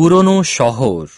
পুরনো শহর।